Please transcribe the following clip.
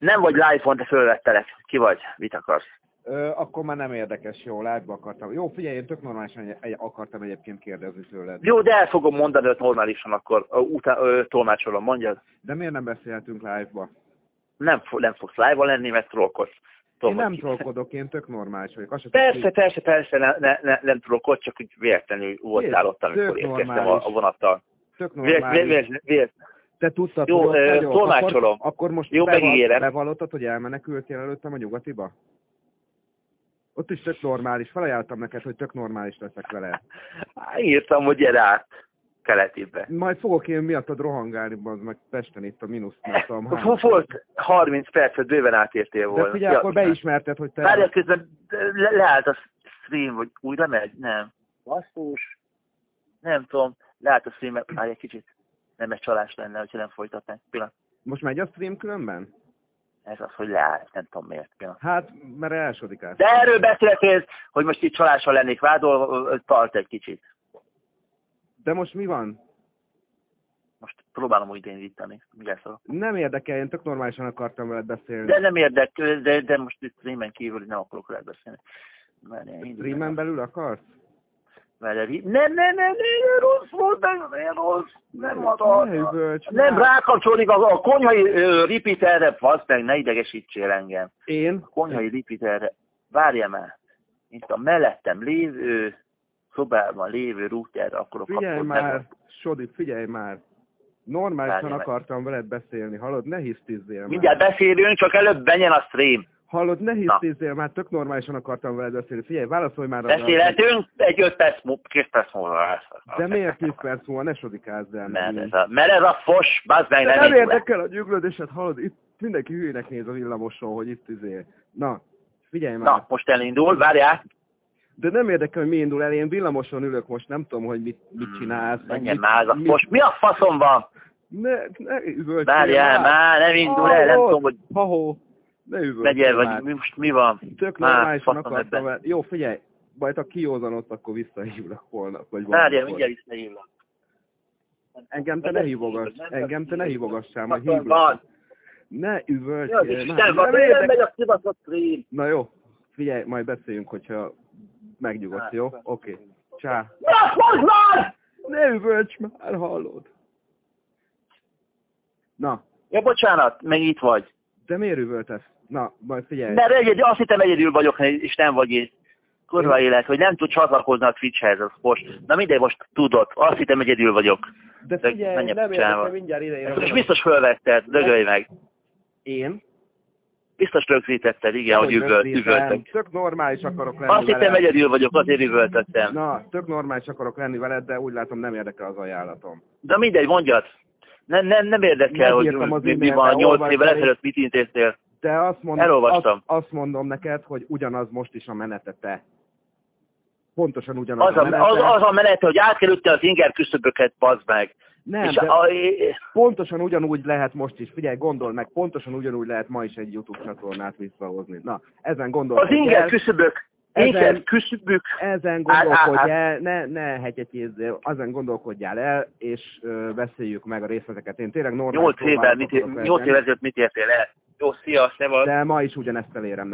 Nem vagy live-on, de fölvettelek. Ki vagy? Mit akarsz? Ö, akkor már nem érdekes, jó, live akartam. Jó, figyelj, én tök normálisan egy, akartam egyébként kérdezni tőled. Jó, de el fogom mondani őt normálisan, akkor ö, utá, ö, tolmácsolom, mondjad. De miért nem beszélhetünk live-ba? Nem, nem fogsz live-on lenni, mert trollkodsz. Én Tudom, nem hogy ki- trollkodok, én tök normális vagyok. Azt se tudom, Persze, hogy- persze, persze, ne, ne, ne, nem trollkodsz, csak úgy véletlenül voltál ott, amikor érkeztem a, a vonattal. Tök Véletlenül, normális. véletlenül, véletlenül. Te tudtad, Jó, hogy ott ö, tolmácsolom. Akkor, akkor most Jó, beval- megígérem. bevallottad, hogy elmenekültél előttem a nyugatiba? Ott is tök normális. Felajánlottam neked, hogy tök normális leszek vele. Írtam, hogy gyere át keletibe. Majd fogok én miattad rohangálni, az meg Pesten itt a mínusz, hány. Hú, Volt 30 percet, bőven átértél volna. De figyelj, akkor beismerted, hogy te... Várjál, közben le, leállt a stream, vagy újra megy? Nem. Basszus. Nem tudom, leállt a stream, várj egy kicsit. Nem egy csalás lenne, hogyha nem folytatnánk. Pillanat. Most megy a stream különben? Ez az, hogy leállt, nem tudom miért. Pillanat. Hát, mert elsodikás. De erről beszéltél, hogy most itt csalással lennék vádolva, tart egy kicsit. De most mi van? Most próbálom úgy indítani. Mindjárt szólok. Nem érdekel, én tök normálisan akartam veled beszélni. De nem érdekel, de, de most itt streamen kívül nem akarok veled beszélni. Streamen belül akarsz? Várjál, így- Nem, nem, nem, nem, rossz volt, nem, nem rossz. Nem adott. Nem rákapcsolódik a, a konyhai ö, repeaterre, fasz meg, ne idegesítsél engem. Én? A konyhai repeaterre, várja már, itt a mellettem lévő, szobában lévő routerre akarok Figyelj már, Sodi, figyelj már. Normálisan Várjál meg. akartam veled beszélni, hallod? Ne hisztizzél Mindjárt már. beszélünk, csak előbb menjen a stream. Hallod, ne hisztizzél már, tök normálisan akartam veled beszélni. Figyelj, válaszolj már arra. Beszélhetünk, egy öt perc, múlva, két perc múlva. De miért 10 perc múlva? Ne sodikázz el. Mert ez a, mert ez a fos, bazd meg, De nem, nem érdekel a gyűglődésed, hallod? Itt mindenki hülyének néz a villamoson, hogy itt izé. Na, figyelj már. Na, most elindul, várjál. De nem érdekel, hogy mi indul el. Én villamoson ülök most, nem tudom, hogy mit, mit csinálsz. meg Menjen már, a fos. Mi a faszom van? Ne, ne Várjál már, nem indul el, nem tudom, hogy Ha-ho, ne üvöltsél megyél, vagy mi, most mi van. Tök normálisan akartam vele. Jó, figyelj, majd ha kiózanodsz, akkor visszahívlak holnap. Vagy Várjál, mindjárt visszahívlak. Engem te ne hívogass, engem te ne hívogassál, majd hívlak. Ne Ja, üvöltsél, Isten van, érdekel. megy a kibaszott stream. Na jó, figyelj, majd beszéljünk, hogyha megnyugodsz, jó? Oké. Csá. Na, most már! Ne üvölts már, hallod. Na, Ja, bocsánat, meg itt vagy. de miért üvöltesz? Na, majd figyelj. Mert egyedül, azt hittem egyedül vagyok, és nem vagy itt. Kurva élet, hogy nem tud csatlakozni a Twitchhez, az most. Na mindegy, most tudod. Azt hittem egyedül vagyok. De de figyelj, menjek nem érdekel, mindjárt ide. És biztos fölvetted, dögölj meg. Én? Biztos rögzítetted, igen, hogy üvölt, rögzítem. üvöltek. Tök normális akarok lenni Azt hittem egyedül vagyok, azért üvöltöttem. Na, tök normális akarok lenni veled, de úgy látom nem érdekel az ajánlatom. De mindegy, mondjad. Nem, nem, nem érdekel, hogy mi, mi van, 8 olvasd évvel el, ezelőtt mit intéztél. De azt mondom, Elolvastam. Azt, azt mondom neked, hogy ugyanaz most is a menetete. Pontosan ugyanaz Az a menete. az, az a menet, hogy átkerülte az inger küszöböket, bazd meg. nem, és de a, pontosan ugyanúgy lehet most is. Figyelj, gondold meg, pontosan ugyanúgy lehet ma is egy YouTube csatornát visszahozni. Na, ezen az gondolkodj inger el. küszöbök, Ezen- inger küszöbök, Ezen Á, á, gondolkodj á. el, ne, ne hegyetyézzél, ezen gondolkodjál el, és ö, beszéljük meg a részleteket. Én tényleg normális 8 évvel, mit, akarok 8 lenni, évvel ezelőtt mit értél el? Jó, szia, szevasz. De ma is ugyanezt elérem